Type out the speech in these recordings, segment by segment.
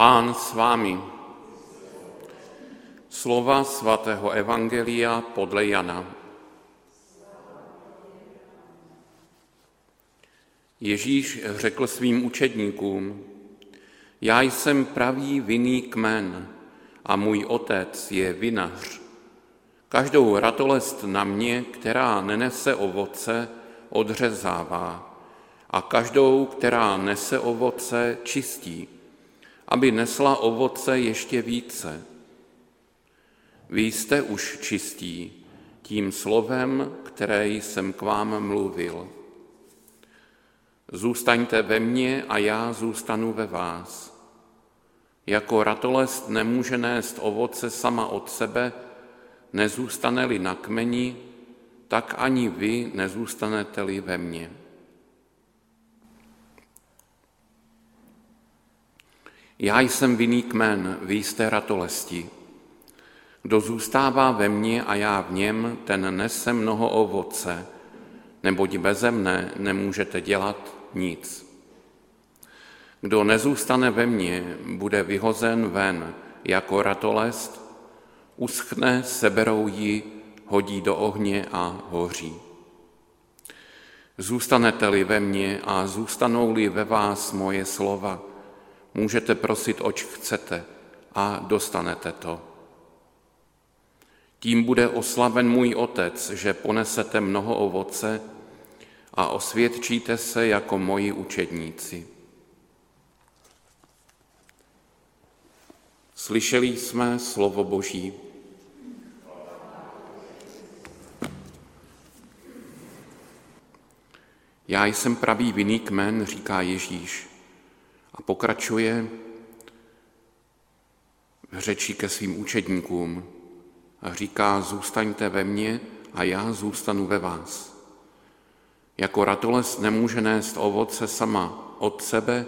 Pán s vámi. Slova svatého Evangelia podle Jana. Ježíš řekl svým učedníkům, já jsem pravý vinný kmen a můj otec je vinař. Každou ratolest na mě, která nenese ovoce, odřezává a každou, která nese ovoce, čistí, aby nesla ovoce ještě více. Vy jste už čistí tím slovem, které jsem k vám mluvil. Zůstaňte ve mně a já zůstanu ve vás. Jako ratolest nemůže nést ovoce sama od sebe, nezůstane-li na kmeni, tak ani vy nezůstanete-li ve mně. Já jsem vinný kmen, vy jste ratolesti. Kdo zůstává ve mně a já v něm, ten nese mnoho ovoce, neboť beze mne nemůžete dělat nic. Kdo nezůstane ve mně, bude vyhozen ven jako ratolest, uschne, seberou ji, hodí do ohně a hoří. Zůstanete-li ve mně a zůstanou-li ve vás moje slova, můžete prosit, oč chcete a dostanete to. Tím bude oslaven můj otec, že ponesete mnoho ovoce a osvědčíte se jako moji učedníci. Slyšeli jsme slovo Boží. Já jsem pravý vinný kmen, říká Ježíš pokračuje v řeči ke svým učedníkům a říká, zůstaňte ve mně a já zůstanu ve vás. Jako ratoles nemůže nést ovoce sama od sebe,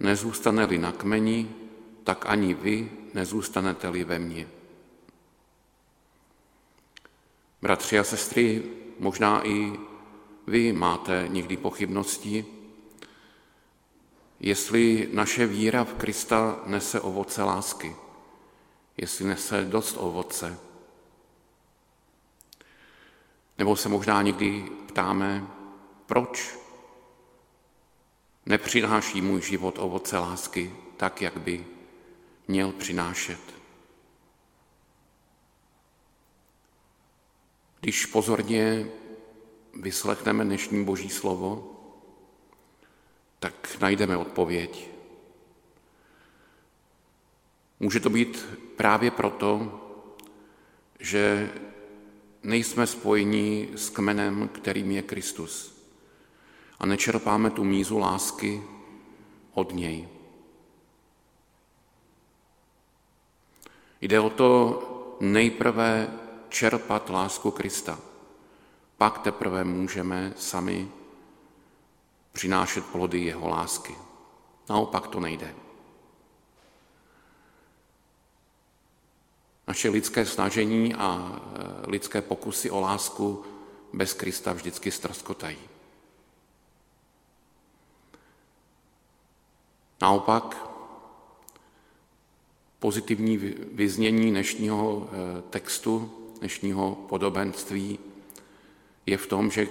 nezůstane-li na kmeni, tak ani vy nezůstanete-li ve mně. Bratři a sestry, možná i vy máte někdy pochybnosti, jestli naše víra v Krista nese ovoce lásky, jestli nese dost ovoce. Nebo se možná někdy ptáme, proč nepřináší můj život ovoce lásky tak, jak by měl přinášet. Když pozorně vyslechneme dnešní Boží slovo, najdeme odpověď. Může to být právě proto, že nejsme spojeni s kmenem, kterým je Kristus a nečerpáme tu mízu lásky od něj. Jde o to nejprve čerpat lásku Krista. Pak teprve můžeme sami přinášet plody jeho lásky. Naopak to nejde. Naše lidské snažení a e, lidské pokusy o lásku bez Krista vždycky ztroskotají. Naopak pozitivní vyznění dnešního eh, textu, dnešního podobenství je v tom, že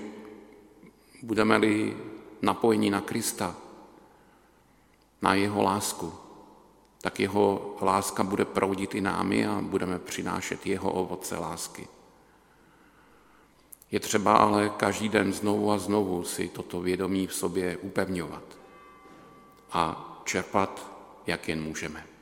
budeme-li napojeni na Krista, na jeho lásku, tak jeho láska bude proudit i námi a budeme přinášet jeho ovoce lásky. Je třeba ale každý den znovu a znovu si toto vědomí v sobě upevňovat a čerpat, jak jen můžeme.